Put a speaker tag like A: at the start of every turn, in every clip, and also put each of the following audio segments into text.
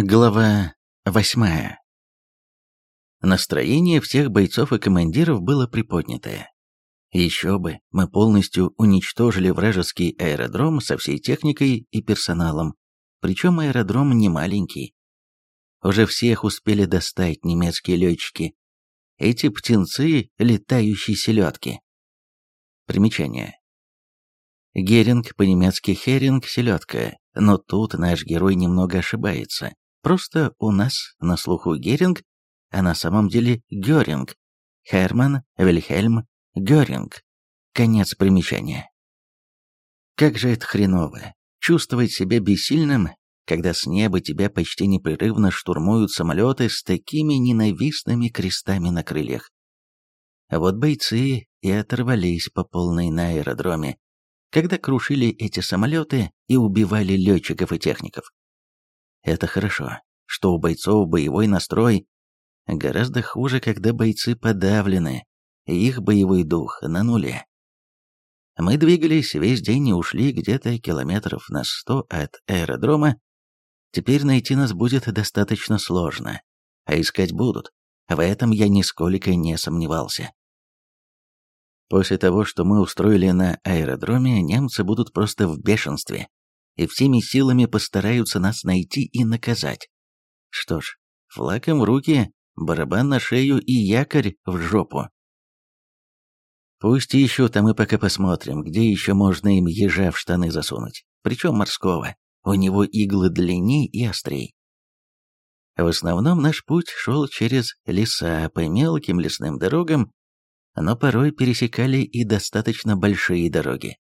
A: Глава восьмая. Настроение всех бойцов и командиров было приподнятое. Еще бы, мы полностью уничтожили вражеский аэродром со всей техникой и персоналом, причем аэродром не маленький. Уже всех успели достать немецкие летчики. Эти птенцы — летающие селедки. Примечание. Геринг по-немецки херинг, селедка, но тут наш герой немного ошибается. Просто у нас на слуху Геринг, а на самом деле Геринг. Херман Вильхельм Геринг. Конец примечания. Как же это хреново. Чувствовать себя бессильным, когда с неба тебя почти непрерывно штурмуют самолеты с такими ненавистными крестами на крыльях. А вот бойцы и оторвались по полной на аэродроме, когда крушили эти самолеты и убивали летчиков и техников. Это хорошо, что у бойцов боевой настрой. Гораздо хуже, когда бойцы подавлены, их боевой дух на нуле. Мы двигались весь день и ушли где-то километров на сто от аэродрома. Теперь найти нас будет достаточно сложно, а искать будут. В этом я нисколько не сомневался. После того, что мы устроили на аэродроме, немцы будут просто в бешенстве и всеми силами постараются нас найти и наказать. Что ж, флаком в руки, барабан на шею и якорь в жопу. Пусть ищут, а мы пока посмотрим, где еще можно им ежа в штаны засунуть, причем морского. У него иглы длинней и острей. В основном наш путь шел через леса по мелким лесным дорогам, но порой пересекали и достаточно большие дороги.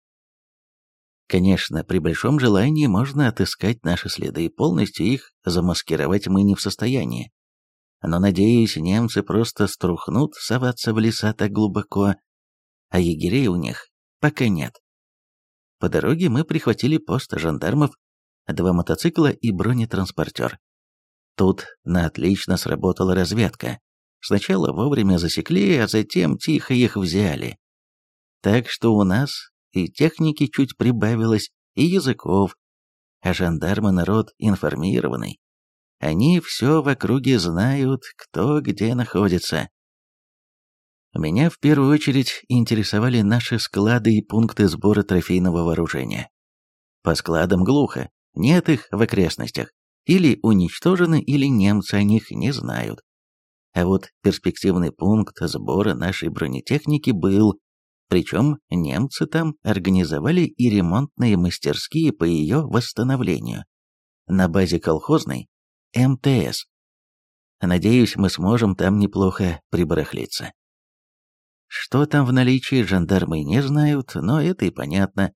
A: Конечно, при большом желании можно отыскать наши следы и полностью их замаскировать мы не в состоянии. Но, надеюсь, немцы просто струхнут соваться в леса так глубоко, а егерей у них пока нет. По дороге мы прихватили пост жандармов, два мотоцикла и бронетранспортер. Тут на отлично сработала разведка. Сначала вовремя засекли, а затем тихо их взяли. Так что у нас и техники чуть прибавилось, и языков, а жандармы народ информированный. Они все в округе знают, кто где находится. Меня в первую очередь интересовали наши склады и пункты сбора трофейного вооружения. По складам глухо, нет их в окрестностях. Или уничтожены, или немцы о них не знают. А вот перспективный пункт сбора нашей бронетехники был, причем немцы там организовали и ремонтные мастерские по ее восстановлению на базе колхозной МТС. Надеюсь, мы сможем там неплохо прибарахлиться. Что там в наличии, жандармы не знают, но это и понятно.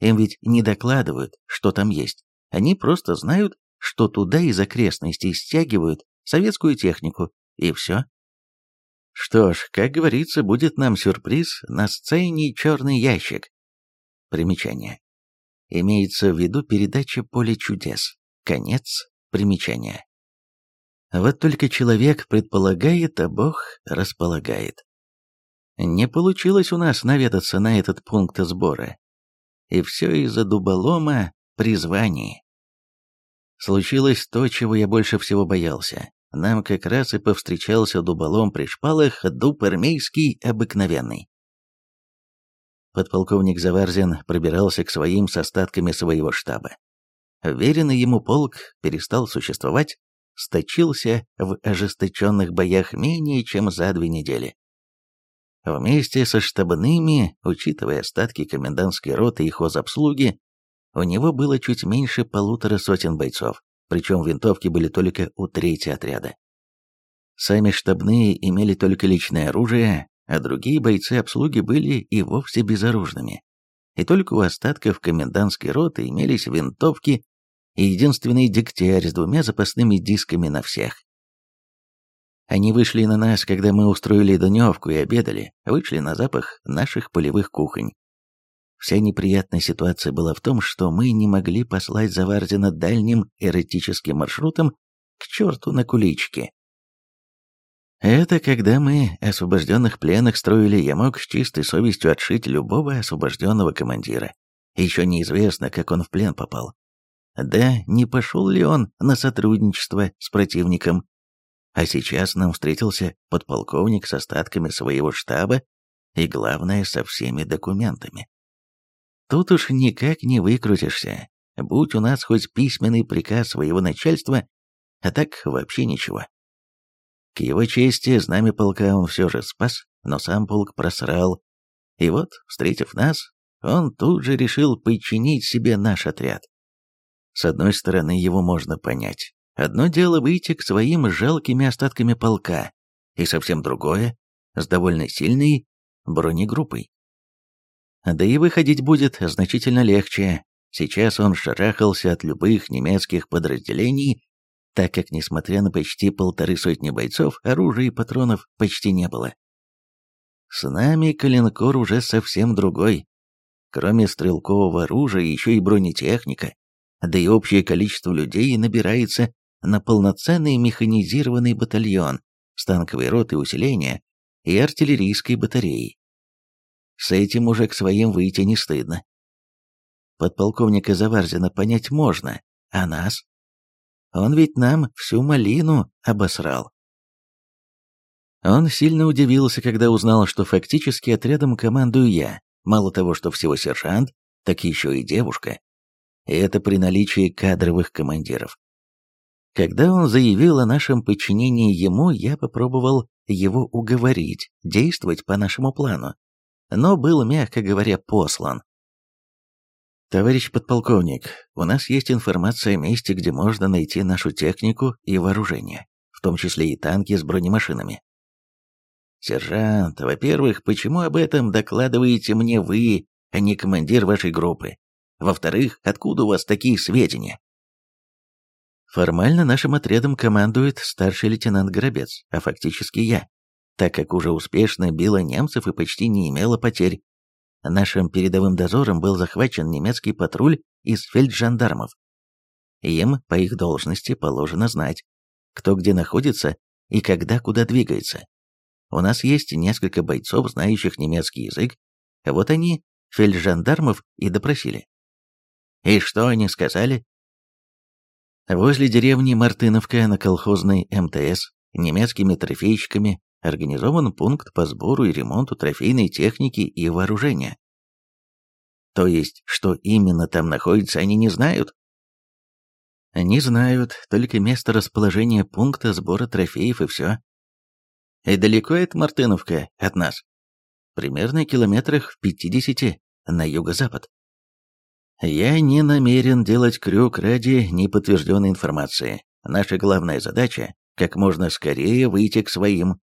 A: Им ведь не докладывают, что там есть. Они просто знают, что туда из окрестностей стягивают советскую технику, и все. Что ж, как говорится, будет нам сюрприз на сцене «Черный ящик». Примечание. Имеется в виду передача «Поле чудес». Конец примечания. Вот только человек предполагает, а Бог располагает. Не получилось у нас наведаться на этот пункт сбора. И все из-за дуболома призваний. Случилось то, чего я больше всего боялся нам как раз и повстречался дуболом при шпалах дуб армейский обыкновенный. Подполковник Заварзин пробирался к своим с остатками своего штаба. Веренный ему полк перестал существовать, сточился в ожесточенных боях менее чем за две недели. Вместе со штабными, учитывая остатки комендантской роты и хозобслуги, у него было чуть меньше полутора сотен бойцов причем винтовки были только у третьего отряда. Сами штабные имели только личное оружие, а другие бойцы обслуги были и вовсе безоружными. И только у остатков комендантской роты имелись винтовки и единственный дегтярь с двумя запасными дисками на всех. Они вышли на нас, когда мы устроили дневку и обедали, вышли на запах наших полевых кухонь. Вся неприятная ситуация была в том, что мы не могли послать Завардина дальним эротическим маршрутом к черту на куличке. Это когда мы освобожденных пленных строили, я мог с чистой совестью отшить любого освобожденного командира. Еще неизвестно, как он в плен попал. Да не пошел ли он на сотрудничество с противником? А сейчас нам встретился подполковник с остатками своего штаба и, главное, со всеми документами. Тут уж никак не выкрутишься. Будь у нас хоть письменный приказ своего начальства, а так вообще ничего. К его чести, знамя полка он все же спас, но сам полк просрал. И вот, встретив нас, он тут же решил подчинить себе наш отряд. С одной стороны, его можно понять. Одно дело выйти к своим жалкими остатками полка, и совсем другое — с довольно сильной бронегруппой. Да и выходить будет значительно легче. Сейчас он шарахался от любых немецких подразделений, так как, несмотря на почти полторы сотни бойцов, оружия и патронов почти не было. С нами Калинкор уже совсем другой. Кроме стрелкового оружия, еще и бронетехника, да и общее количество людей набирается на полноценный механизированный батальон с танковой ротой усиления и артиллерийской батареей. С этим уже к своим выйти не стыдно. Подполковника Заварзина понять можно, а нас? Он ведь нам всю малину обосрал. Он сильно удивился, когда узнал, что фактически отрядом командую я. Мало того, что всего сержант, так еще и девушка. И это при наличии кадровых командиров. Когда он заявил о нашем подчинении ему, я попробовал его уговорить действовать по нашему плану, но был, мягко говоря, послан. «Товарищ подполковник, у нас есть информация о месте, где можно найти нашу технику и вооружение, в том числе и танки с бронемашинами». «Сержант, во-первых, почему об этом докладываете мне вы, а не командир вашей группы? Во-вторых, откуда у вас такие сведения?» Формально нашим отрядом командует старший лейтенант Горобец, а фактически я, так как уже успешно била немцев и почти не имела потерь. Нашим передовым дозором был захвачен немецкий патруль из фельджандармов. Им, по их должности, положено знать, кто где находится и когда куда двигается. У нас есть несколько бойцов, знающих немецкий язык, вот они фельджандармов и допросили. И что они сказали? Возле деревни Мартыновка на колхозной МТС немецкими трофейщиками организован пункт по сбору и ремонту трофейной техники и вооружения. То есть, что именно там находится, они не знают? Они знают только место расположения пункта сбора трофеев и все. И далеко это Мартыновка от нас? Примерно километрах в 50 на юго-запад. Я не намерен делать крюк ради неподтвержденной информации. Наша главная задача – как можно скорее выйти к своим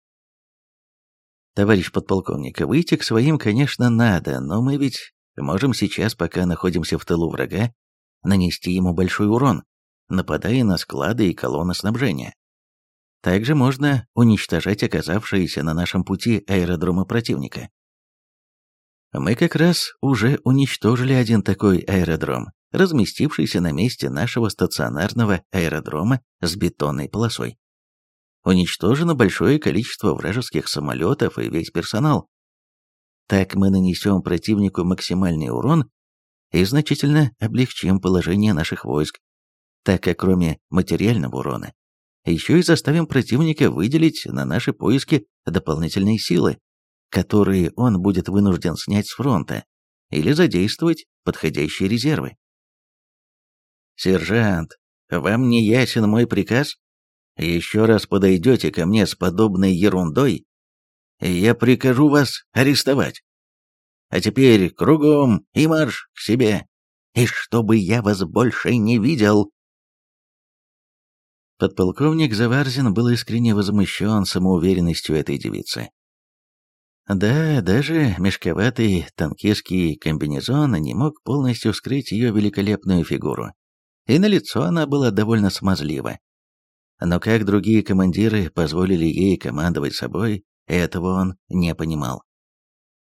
A: Товарищ подполковник, выйти к своим, конечно, надо, но мы ведь можем сейчас, пока находимся в тылу врага, нанести ему большой урон, нападая на склады и колонны снабжения. Также можно уничтожать оказавшиеся на нашем пути аэродромы противника. Мы как раз уже уничтожили один такой аэродром, разместившийся на месте нашего стационарного аэродрома с бетонной полосой уничтожено большое количество вражеских самолетов и весь персонал. Так мы нанесем противнику максимальный урон и значительно облегчим положение наших войск, так как кроме материального урона, еще и заставим противника выделить на наши поиски дополнительные силы, которые он будет вынужден снять с фронта или задействовать подходящие резервы. «Сержант, вам не ясен мой приказ?» Еще раз подойдете ко мне с подобной ерундой, и я прикажу вас арестовать. А теперь кругом и марш к себе, и чтобы я вас больше не видел. Подполковник Заварзин был искренне возмущен самоуверенностью этой девицы. Да, даже мешковатый танкистский комбинезон не мог полностью скрыть ее великолепную фигуру. И на лицо она была довольно смазлива. Но как другие командиры позволили ей командовать собой, этого он не понимал.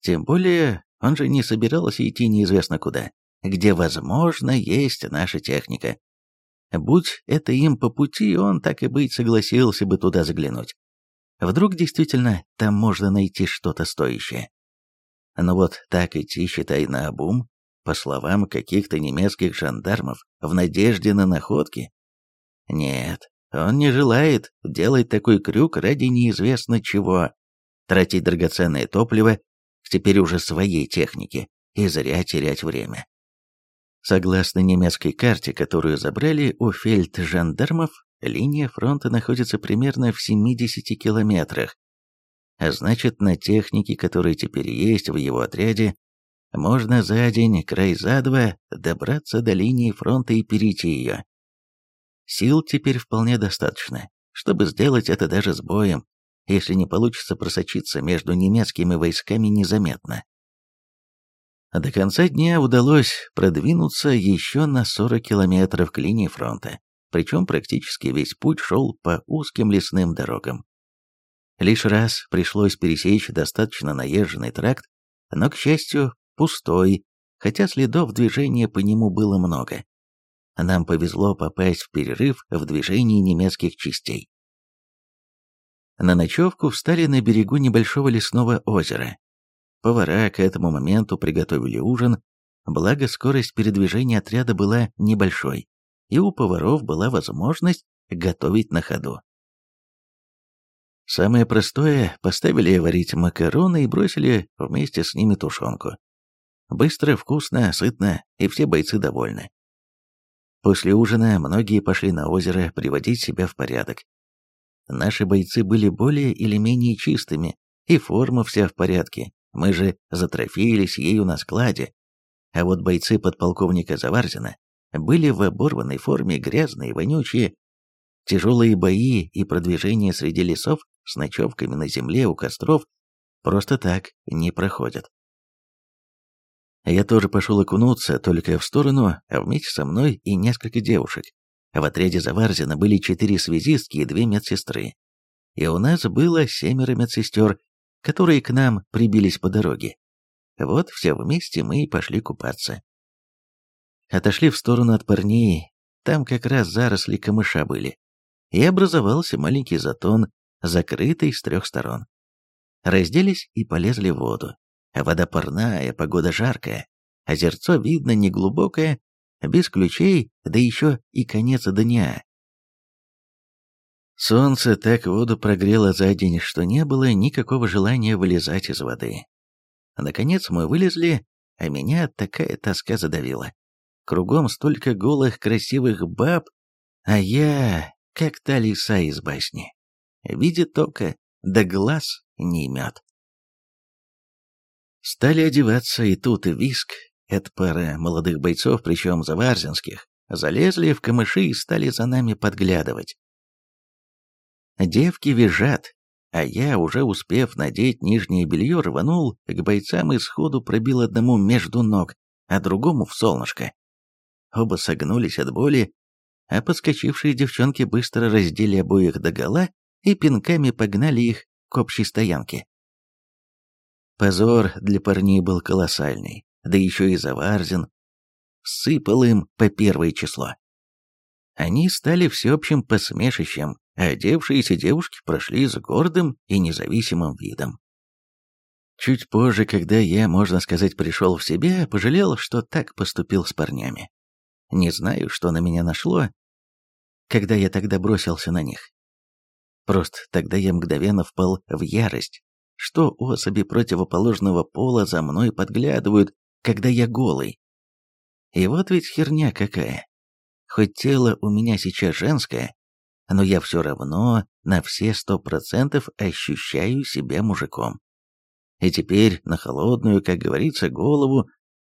A: Тем более, он же не собирался идти неизвестно куда, где, возможно, есть наша техника. Будь это им по пути, он, так и быть, согласился бы туда заглянуть. Вдруг действительно там можно найти что-то стоящее. Но вот так идти, считай, на обум, по словам каких-то немецких жандармов, в надежде на находки? Нет, он не желает делать такой крюк ради неизвестно чего, тратить драгоценное топливо теперь уже своей техники и зря терять время. Согласно немецкой карте, которую забрали у фельджандармов, линия фронта находится примерно в 70 километрах. А значит, на технике, которая теперь есть в его отряде, можно за день, край за два, добраться до линии фронта и перейти ее. Сил теперь вполне достаточно, чтобы сделать это даже с боем, если не получится просочиться между немецкими войсками незаметно. До конца дня удалось продвинуться еще на 40 километров к линии фронта, причем практически весь путь шел по узким лесным дорогам. Лишь раз пришлось пересечь достаточно наезженный тракт, но, к счастью, пустой, хотя следов движения по нему было много. Нам повезло попасть в перерыв в движении немецких частей. На ночевку встали на берегу небольшого лесного озера. Повара к этому моменту приготовили ужин, благо скорость передвижения отряда была небольшой, и у поваров была возможность готовить на ходу. Самое простое, поставили варить макароны и бросили вместе с ними тушенку. Быстро, вкусно, сытно, и все бойцы довольны. После ужина многие пошли на озеро приводить себя в порядок. Наши бойцы были более или менее чистыми, и форма вся в порядке, мы же затрофеились ею на складе. А вот бойцы подполковника Заварзина были в оборванной форме, грязные, вонючие. Тяжелые бои и продвижение среди лесов с ночевками на земле у костров просто так не проходят. Я тоже пошел окунуться, только в сторону, а вместе со мной и несколько девушек. В отряде Заварзина были четыре связистки и две медсестры. И у нас было семеро медсестер, которые к нам прибились по дороге. Вот все вместе мы и пошли купаться. Отошли в сторону от парней, там как раз заросли камыша были. И образовался маленький затон, закрытый с трех сторон. Разделись и полезли в воду. Вода парная, погода жаркая, озерцо видно неглубокое, без ключей, да еще и конец дня. Солнце так воду прогрело за день, что не было никакого желания вылезать из воды. Наконец мы вылезли, а меня такая тоска задавила. Кругом столько голых красивых баб, а я, как та лиса из басни. Видит только, да глаз не имет. Стали одеваться, и тут виск, это пара молодых бойцов, причем заварзинских, залезли в камыши и стали за нами подглядывать. Девки визжат, а я, уже успев надеть нижнее белье, рванул к бойцам и сходу пробил одному между ног, а другому в солнышко. Оба согнулись от боли, а подскочившие девчонки быстро раздели обоих догола и пинками погнали их к общей стоянке. Позор для парней был колоссальный, да еще и Заварзин сыпал им по первое число. Они стали всеобщим посмешищем, а одевшиеся девушки прошли с гордым и независимым видом. Чуть позже, когда я, можно сказать, пришел в себя, пожалел, что так поступил с парнями. Не знаю, что на меня нашло, когда я тогда бросился на них. Просто тогда я мгновенно впал в ярость, что особи противоположного пола за мной подглядывают, когда я голый. И вот ведь херня какая. Хоть тело у меня сейчас женское, но я все равно на все сто процентов ощущаю себя мужиком. И теперь на холодную, как говорится, голову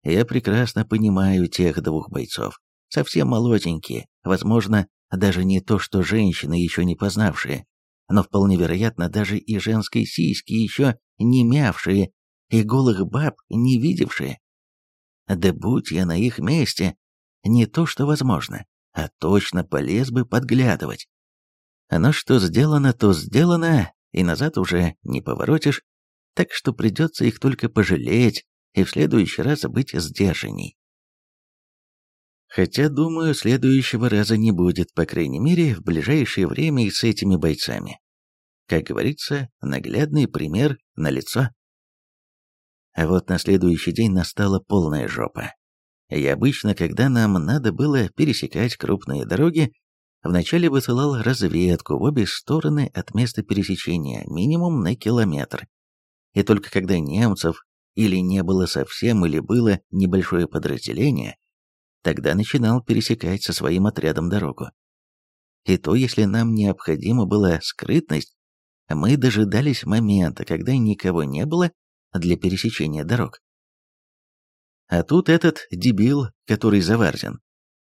A: я прекрасно понимаю тех двух бойцов. Совсем молоденькие, возможно, даже не то, что женщины, еще не познавшие, но вполне вероятно даже и женские сиськи еще не мявшие, и голых баб не видевшие. Да будь я на их месте, не то что возможно, а точно полез бы подглядывать. Но что сделано, то сделано, и назад уже не поворотишь, так что придется их только пожалеть и в следующий раз быть сдержанней. Хотя, думаю, следующего раза не будет, по крайней мере, в ближайшее время и с этими бойцами. Как говорится, наглядный пример на лицо. А вот на следующий день настала полная жопа. И обычно, когда нам надо было пересекать крупные дороги, вначале высылал разведку в обе стороны от места пересечения, минимум на километр. И только когда немцев или не было совсем, или было небольшое подразделение, тогда начинал пересекать со своим отрядом дорогу. И то, если нам необходима была скрытность, мы дожидались момента, когда никого не было для пересечения дорог. А тут этот дебил, который Заварзин,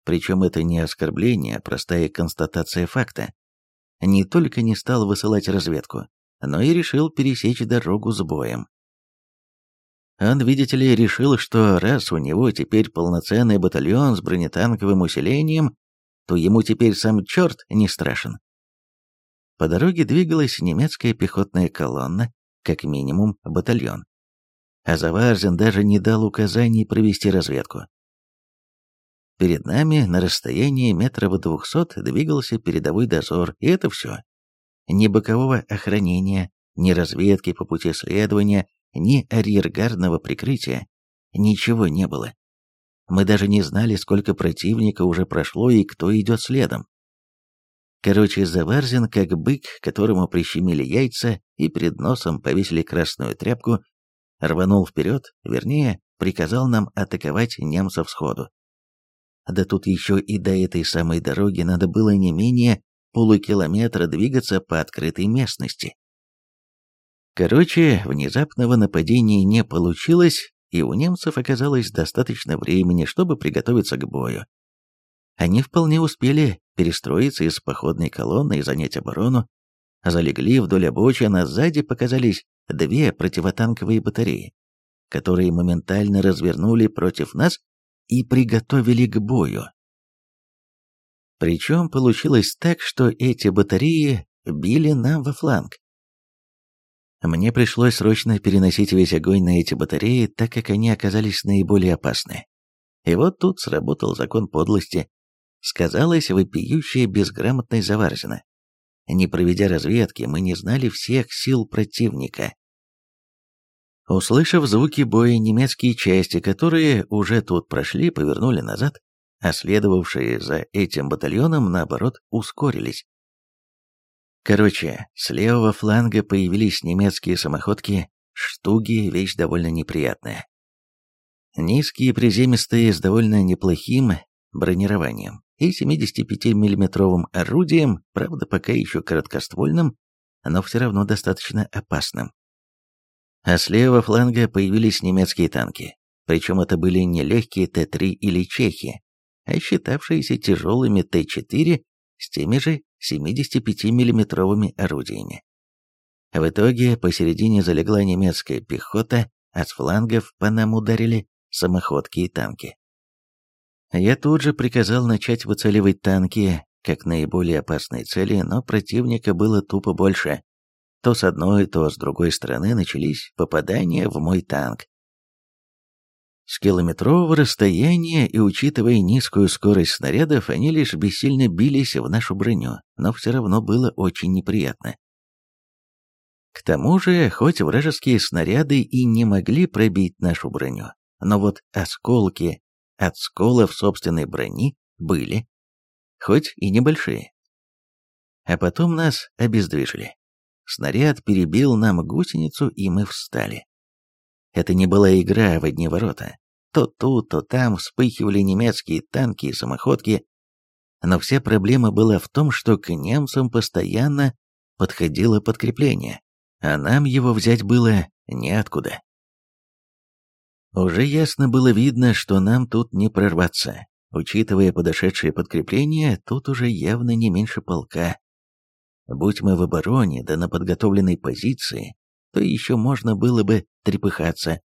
A: причем это не оскорбление, а простая констатация факта, не только не стал высылать разведку, но и решил пересечь дорогу с боем. Он, видите ли, решил, что раз у него теперь полноценный батальон с бронетанковым усилением, то ему теперь сам черт не страшен. По дороге двигалась немецкая пехотная колонна, как минимум батальон. А Заварзин даже не дал указаний провести разведку. Перед нами на расстоянии метров двухсот двигался передовой дозор, и это все. Ни бокового охранения, ни разведки по пути следования, ни арьергардного прикрытия. Ничего не было. Мы даже не знали, сколько противника уже прошло и кто идет следом. Короче, Заварзин, как бык, которому прищемили яйца и перед носом повесили красную тряпку, рванул вперед, вернее, приказал нам атаковать немцев сходу. Да тут еще и до этой самой дороги надо было не менее полукилометра двигаться по открытой местности. Короче, внезапного нападения не получилось, и у немцев оказалось достаточно времени, чтобы приготовиться к бою. Они вполне успели перестроиться из походной колонны и занять оборону, залегли вдоль обочин, а сзади показались две противотанковые батареи, которые моментально развернули против нас и приготовили к бою. Причем получилось так, что эти батареи били нам во фланг. Мне пришлось срочно переносить весь огонь на эти батареи, так как они оказались наиболее опасны. И вот тут сработал закон подлости. Сказалась вопиющая безграмотность Заварзина. Не проведя разведки, мы не знали всех сил противника. Услышав звуки боя, немецкие части, которые уже тут прошли, повернули назад, а следовавшие за этим батальоном, наоборот, ускорились. Короче, с левого фланга появились немецкие самоходки, штуги, вещь довольно неприятная. Низкие приземистые с довольно неплохим бронированием и 75 миллиметровым орудием, правда пока еще короткоствольным, но все равно достаточно опасным. А с левого фланга появились немецкие танки, причем это были не легкие Т-3 или чехи, а считавшиеся тяжелыми Т-4 с теми же 75 миллиметровыми орудиями. В итоге посередине залегла немецкая пехота, а с флангов по нам ударили самоходки и танки. Я тут же приказал начать выцеливать танки как наиболее опасные цели, но противника было тупо больше. То с одной, то с другой стороны начались попадания в мой танк. С километрового расстояния и учитывая низкую скорость снарядов, они лишь бессильно бились в нашу броню, но все равно было очень неприятно. К тому же, хоть вражеские снаряды и не могли пробить нашу броню, но вот осколки от сколов собственной брони были, хоть и небольшие. А потом нас обездвижили. Снаряд перебил нам гусеницу, и мы встали. Это не была игра в одни ворота. То тут, то там вспыхивали немецкие танки и самоходки, но вся проблема была в том, что к немцам постоянно подходило подкрепление, а нам его взять было неоткуда. Уже ясно было видно, что нам тут не прорваться. Учитывая подошедшее подкрепление, тут уже явно не меньше полка. Будь мы в обороне, да на подготовленной позиции, то еще можно было бы трепыхаться,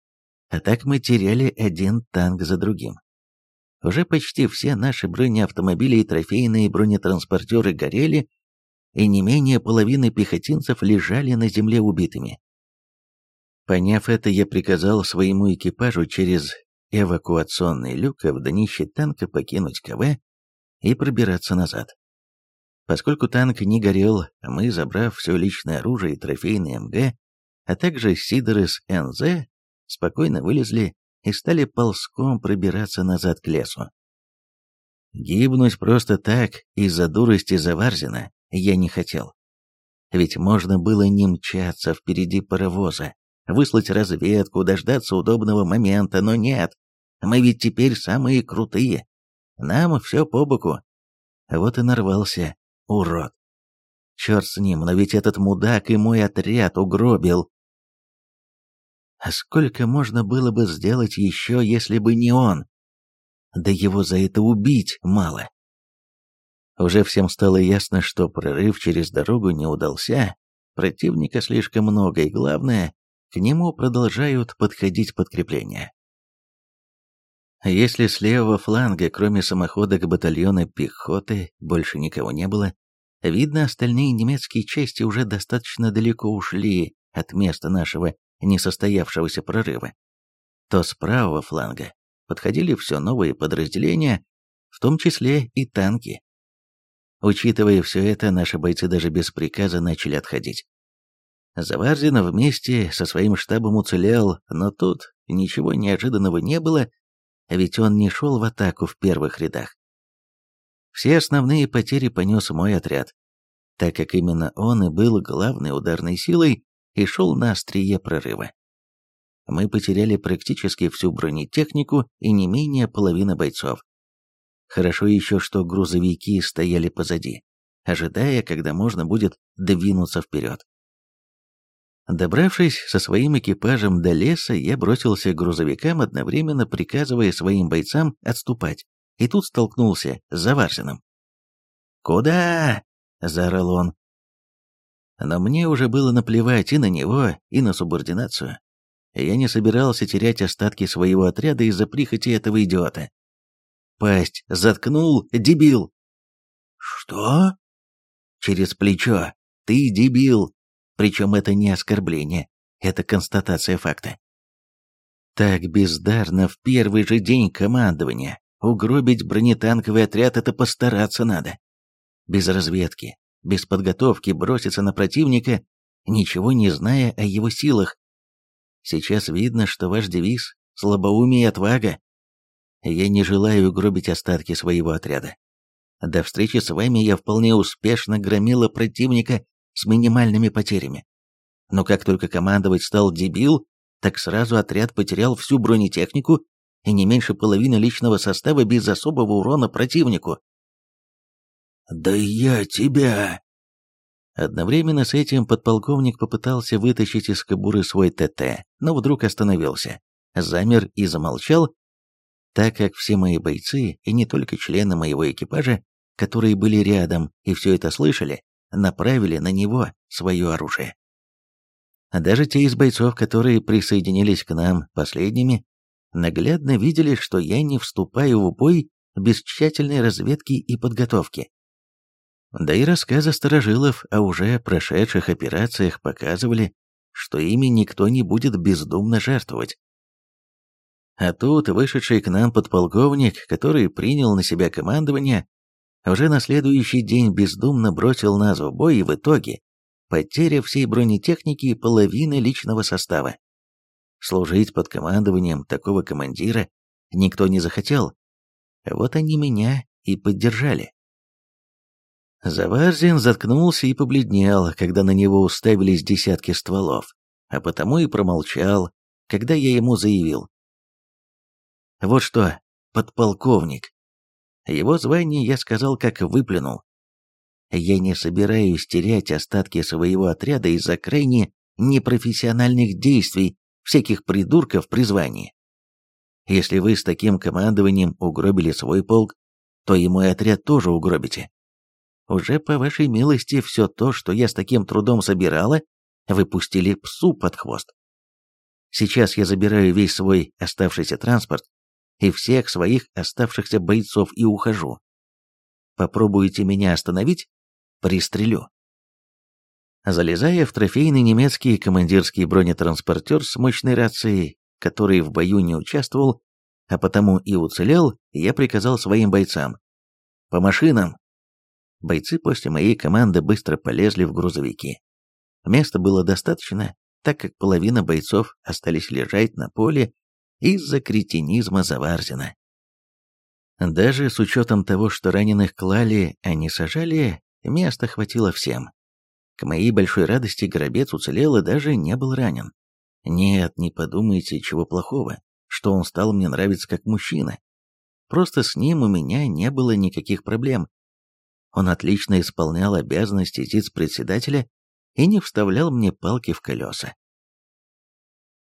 A: а так мы теряли один танк за другим. Уже почти все наши бронеавтомобили и трофейные бронетранспортеры горели, и не менее половины пехотинцев лежали на земле убитыми. Поняв это, я приказал своему экипажу через эвакуационный люк в днище танка покинуть КВ и пробираться назад. Поскольку танк не горел, мы, забрав все личное оружие и трофейный МГ, а также Сидоры с НЗ, спокойно вылезли и стали ползком пробираться назад к лесу. Гибнуть просто так из-за дурости Заварзина я не хотел. Ведь можно было не мчаться впереди паровоза, выслать разведку, дождаться удобного момента, но нет. Мы ведь теперь самые крутые. Нам все по боку. Вот и нарвался, урод. Черт с ним, но ведь этот мудак и мой отряд угробил. А сколько можно было бы сделать еще, если бы не он? Да его за это убить мало. Уже всем стало ясно, что прорыв через дорогу не удался, противника слишком много, и главное, к нему продолжают подходить подкрепления. Если с левого фланга, кроме самоходок батальона пехоты, больше никого не было, видно, остальные немецкие части уже достаточно далеко ушли от места нашего несостоявшегося прорыва, то с правого фланга подходили все новые подразделения, в том числе и танки. Учитывая все это, наши бойцы даже без приказа начали отходить. Заварзин вместе со своим штабом уцелел, но тут ничего неожиданного не было, ведь он не шел в атаку в первых рядах. Все основные потери понес мой отряд, так как именно он и был главной ударной силой и шел на острие прорыва. Мы потеряли практически всю бронетехнику и не менее половины бойцов. Хорошо еще, что грузовики стояли позади, ожидая, когда можно будет двинуться вперед. Добравшись со своим экипажем до леса, я бросился к грузовикам, одновременно приказывая своим бойцам отступать, и тут столкнулся с Заварзиным. «Куда?» – заорал он. Но мне уже было наплевать и на него, и на субординацию. Я не собирался терять остатки своего отряда из-за прихоти этого идиота. Пасть заткнул, дебил. Что? Через плечо. Ты дебил. Причем это не оскорбление, это констатация факта. Так бездарно в первый же день командования угробить бронетанковый отряд это постараться надо. Без разведки, без подготовки броситься на противника, ничего не зная о его силах. Сейчас видно, что ваш девиз – слабоумие и отвага. Я не желаю угробить остатки своего отряда. До встречи с вами я вполне успешно громила противника с минимальными потерями. Но как только командовать стал дебил, так сразу отряд потерял всю бронетехнику и не меньше половины личного состава без особого урона противнику. «Да я тебя!» Одновременно с этим подполковник попытался вытащить из кобуры свой ТТ, но вдруг остановился, замер и замолчал, так как все мои бойцы, и не только члены моего экипажа, которые были рядом и все это слышали, направили на него свое оружие. Даже те из бойцов, которые присоединились к нам последними, наглядно видели, что я не вступаю в бой без тщательной разведки и подготовки. Да и рассказы старожилов о уже прошедших операциях показывали, что ими никто не будет бездумно жертвовать. А тут вышедший к нам подполковник, который принял на себя командование, уже на следующий день бездумно бросил нас в бой и в итоге потеря всей бронетехники и половины личного состава. Служить под командованием такого командира никто не захотел. Вот они меня и поддержали. Заварзин заткнулся и побледнел, когда на него уставились десятки стволов, а потому и промолчал, когда я ему заявил. «Вот что, подполковник». Его звание я сказал, как выплюнул. Я не собираюсь терять остатки своего отряда из-за крайне непрофессиональных действий всяких придурков при звании. Если вы с таким командованием угробили свой полк, то и мой отряд тоже угробите. Уже по вашей милости все то, что я с таким трудом собирала, вы пустили псу под хвост. Сейчас я забираю весь свой оставшийся транспорт и всех своих оставшихся бойцов и ухожу. Попробуете меня остановить? Пристрелю. Залезая в трофейный немецкий командирский бронетранспортер с мощной рацией, который в бою не участвовал, а потому и уцелел, я приказал своим бойцам. «По машинам! Бойцы после моей команды быстро полезли в грузовики. Места было достаточно, так как половина бойцов остались лежать на поле из-за кретинизма Заварзина. Даже с учетом того, что раненых клали, а не сажали, места хватило всем. К моей большой радости Горобец уцелел и даже не был ранен. Нет, не подумайте, чего плохого, что он стал мне нравиться как мужчина. Просто с ним у меня не было никаких проблем. Он отлично исполнял обязанности зиц-председателя и не вставлял мне палки в колеса.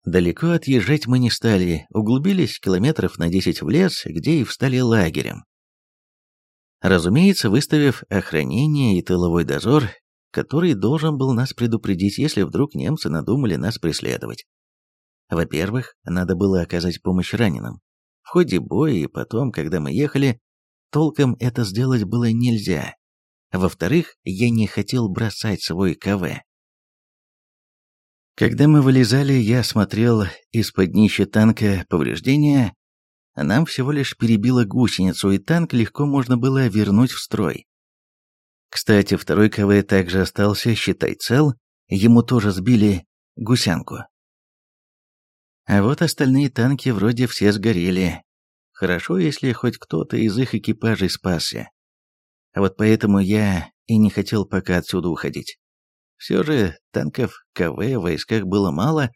A: Далеко отъезжать мы не стали, углубились километров на 10 в лес, где и встали лагерем. Разумеется, выставив охранение и тыловой дозор, который должен был нас предупредить, если вдруг немцы надумали нас преследовать. Во-первых, надо было оказать помощь раненым. В ходе боя и потом, когда мы ехали, толком это сделать было нельзя. Во-вторых, я не хотел бросать свой КВ. Когда мы вылезали, я смотрел из-под днища танка повреждения. Нам всего лишь перебило гусеницу, и танк легко можно было вернуть в строй. Кстати, второй КВ также остался, считай, цел, ему тоже сбили гусянку. А вот остальные танки вроде все сгорели. Хорошо, если хоть кто-то из их экипажей спасся. А вот поэтому я и не хотел пока отсюда уходить. Все же танков КВ в войсках было мало,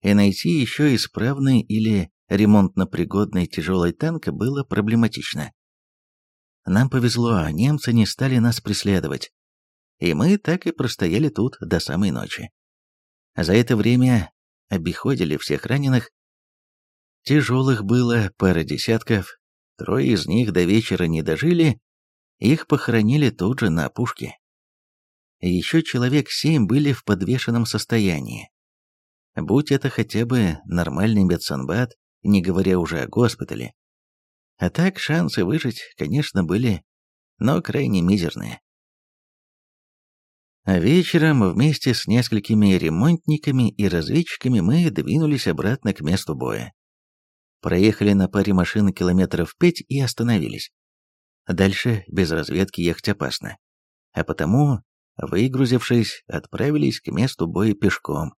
A: и найти еще исправный или ремонтно-пригодный тяжелый танк было проблематично. Нам повезло, немцы не стали нас преследовать, и мы так и простояли тут до самой ночи. За это время обиходили всех раненых. Тяжелых было пара десятков, трое из них до вечера не дожили, их похоронили тут же на опушке еще человек семь были в подвешенном состоянии. Будь это хотя бы нормальный медсанбат, не говоря уже о госпитале. А так шансы выжить, конечно, были, но крайне мизерные. А вечером вместе с несколькими ремонтниками и разведчиками мы двинулись обратно к месту боя. Проехали на паре машин километров пять и остановились. Дальше без разведки ехать опасно. А потому Выгрузившись, отправились к месту боя пешком.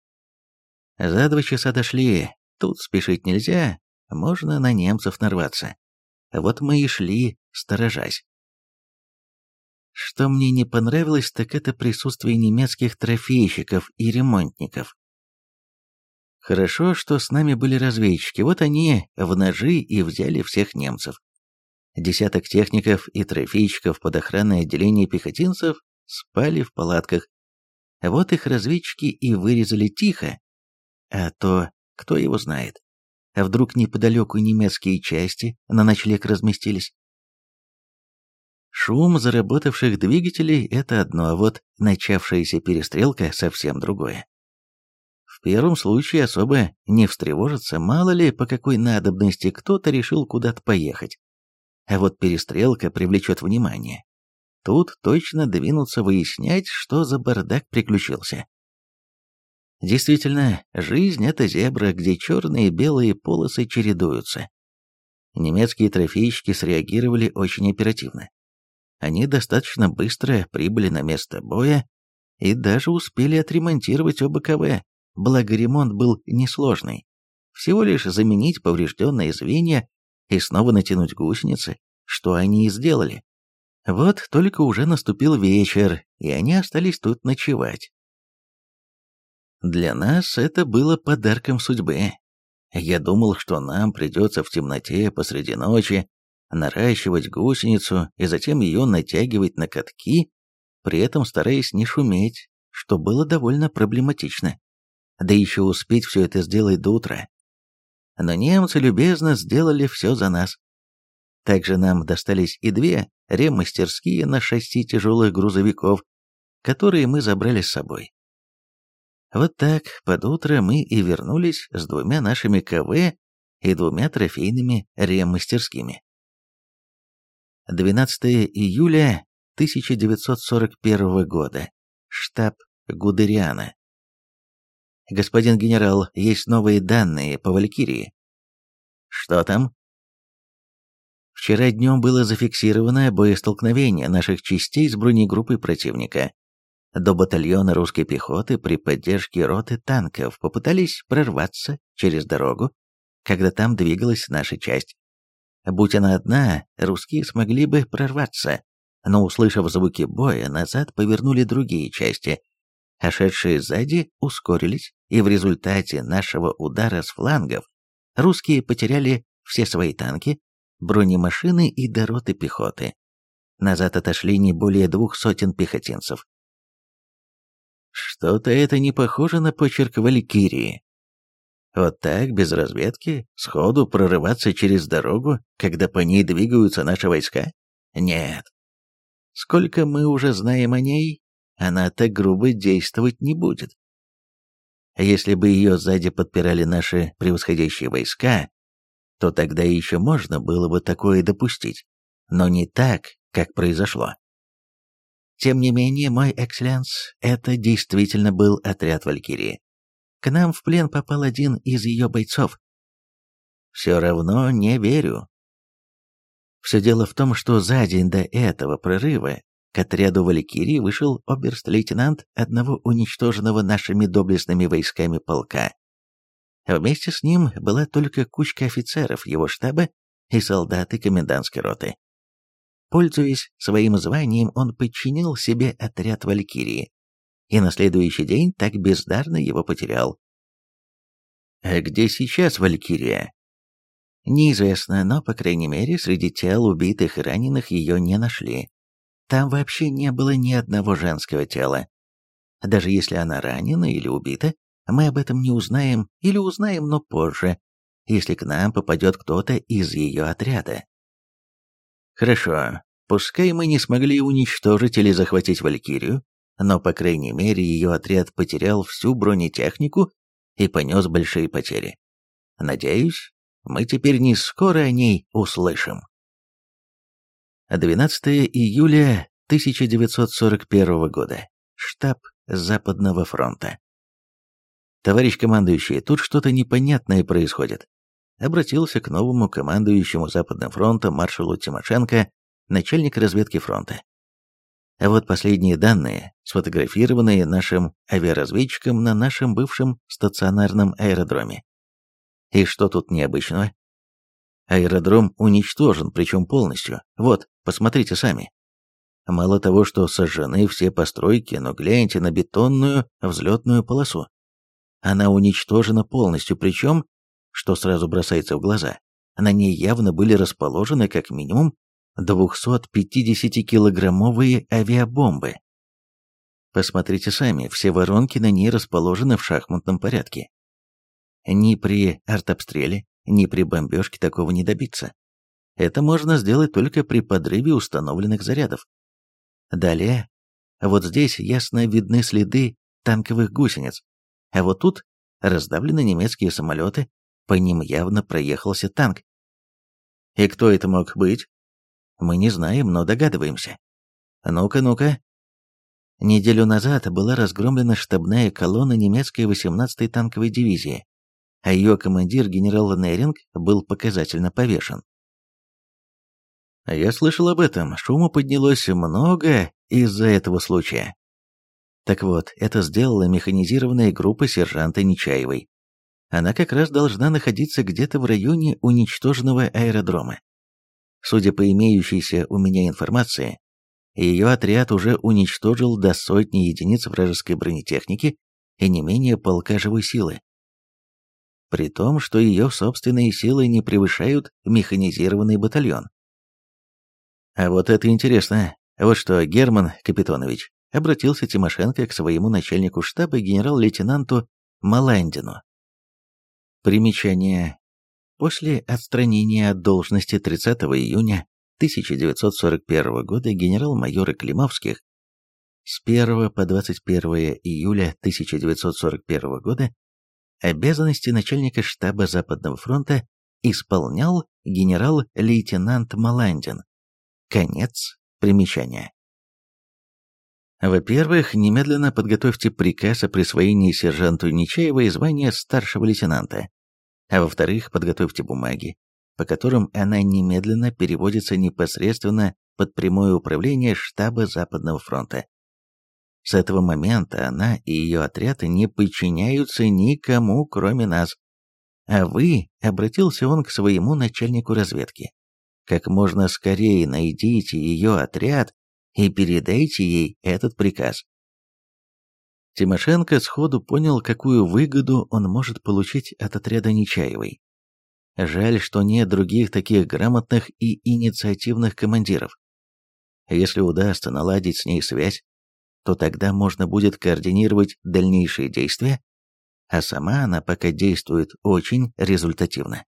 A: За два часа дошли, тут спешить нельзя, можно на немцев нарваться. Вот мы и шли, сторожась. Что мне не понравилось, так это присутствие немецких трофейщиков и ремонтников. Хорошо, что с нами были разведчики, вот они в ножи и взяли всех немцев. Десяток техников и трофейщиков под охраной отделения пехотинцев спали в палатках. Вот их разведчики и вырезали тихо. А то, кто его знает. А вдруг неподалеку немецкие части на ночлег разместились? Шум заработавших двигателей – это одно, а вот начавшаяся перестрелка – совсем другое. Первом случае особо не встревожиться, мало ли по какой надобности кто-то решил куда-то поехать. А вот перестрелка привлечет внимание, Тут точно двинуться выяснять, что за бардак приключился. Действительно, жизнь — это зебра, где черные и белые полосы чередуются. Немецкие трофейщики среагировали очень оперативно. Они достаточно быстро прибыли на место боя и даже успели отремонтировать оба КВ, благо ремонт был несложный. Всего лишь заменить поврежденные звенья и снова натянуть гусеницы, что они и сделали. Вот только уже наступил вечер, и они остались тут ночевать. Для нас это было подарком судьбы. Я думал, что нам придется в темноте посреди ночи наращивать гусеницу и затем ее натягивать на катки, при этом стараясь не шуметь, что было довольно проблематично. Да еще успеть все это сделать до утра. Но немцы любезно сделали все за нас. Также нам достались и две ремастерские на шасси тяжелых грузовиков, которые мы забрали с собой. Вот так под утро мы и вернулись с двумя нашими КВ и двумя трофейными ремастерскими. 12 июля 1941 года. Штаб Гудериана. Господин генерал, есть новые данные по Валькирии. Что там? Вчера днем было зафиксировано боестолкновение наших частей с бронегруппой противника. До батальона русской пехоты при поддержке роты танков попытались прорваться через дорогу, когда там двигалась наша часть. Будь она одна, русские смогли бы прорваться, но, услышав звуки боя, назад повернули другие части, а шедшие сзади ускорились, и в результате нашего удара с флангов русские потеряли все свои танки, бронемашины и дороты пехоты. Назад отошли не более двух сотен пехотинцев. Что-то это не похоже на почерк Валькирии. Вот так, без разведки, сходу прорываться через дорогу, когда по ней двигаются наши войска? Нет. Сколько мы уже знаем о ней, она так грубо действовать не будет. Если бы ее сзади подпирали наши превосходящие войска, то тогда еще можно было бы такое допустить, но не так, как произошло. Тем не менее, мой экселленс, это действительно был отряд Валькирии. К нам в плен попал один из ее бойцов. Все равно не верю. Все дело в том, что за день до этого прорыва к отряду Валькирии вышел оберст-лейтенант одного уничтоженного нашими доблестными войсками полка. Вместе с ним была только кучка офицеров его штаба и солдаты комендантской роты. Пользуясь своим званием, он подчинил себе отряд Валькирии, и на следующий день так бездарно его потерял. А где сейчас Валькирия? Неизвестно, но, по крайней мере, среди тел убитых и раненых ее не нашли. Там вообще не было ни одного женского тела. Даже если она ранена или убита, мы об этом не узнаем или узнаем, но позже, если к нам попадет кто-то из ее отряда. Хорошо, пускай мы не смогли уничтожить или захватить Валькирию, но, по крайней мере, ее отряд потерял всю бронетехнику и понес большие потери. Надеюсь, мы теперь не скоро о ней услышим. 12 июля 1941 года. Штаб Западного фронта. Товарищ командующий, тут что-то непонятное происходит. Обратился к новому командующему Западным фронтом маршалу Тимошенко, начальник разведки фронта. А вот последние данные, сфотографированные нашим авиаразведчиком на нашем бывшем стационарном аэродроме. И что тут необычного? Аэродром уничтожен, причем полностью. Вот, посмотрите сами. Мало того, что сожжены все постройки, но гляньте на бетонную взлетную полосу. Она уничтожена полностью, причем, что сразу бросается в глаза, на ней явно были расположены как минимум 250-килограммовые авиабомбы. Посмотрите сами, все воронки на ней расположены в шахматном порядке. Ни при артобстреле, ни при бомбежке такого не добиться. Это можно сделать только при подрыве установленных зарядов. Далее, вот здесь ясно видны следы танковых гусениц, а вот тут раздавлены немецкие самолеты, по ним явно проехался танк. И кто это мог быть? Мы не знаем, но догадываемся. Ну-ка, ну-ка. Неделю назад была разгромлена штабная колонна немецкой 18-й танковой дивизии а ее командир генерал Неринг был показательно повешен. Я слышал об этом, шума поднялось много из-за этого случая. Так вот, это сделала механизированная группа сержанта Нечаевой. Она как раз должна находиться где-то в районе уничтоженного аэродрома. Судя по имеющейся у меня информации, ее отряд уже уничтожил до сотни единиц вражеской бронетехники и не менее полка живой силы при том, что ее собственные силы не превышают механизированный батальон. А вот это интересно. Вот что, Герман Капитонович, обратился Тимошенко к своему начальнику штаба генерал-лейтенанту Маландину. Примечание. После отстранения от должности 30 июня 1941 года генерал-майора Климовских с 1 по 21 июля 1941 года Обязанности начальника штаба Западного фронта исполнял генерал-лейтенант Маландин. Конец примечания. Во-первых, немедленно подготовьте приказ о присвоении сержанту Нечаевой звания старшего лейтенанта. А во-вторых, подготовьте бумаги, по которым она немедленно переводится непосредственно под прямое управление штаба Западного фронта. С этого момента она и ее отряд не подчиняются никому, кроме нас. А вы, обратился он к своему начальнику разведки, как можно скорее найдите ее отряд и передайте ей этот приказ. Тимошенко сходу понял, какую выгоду он может получить от отряда Нечаевой. Жаль, что нет других таких грамотных и инициативных командиров. Если удастся наладить с ней связь, то тогда можно будет координировать дальнейшие действия, а сама она пока действует очень результативно.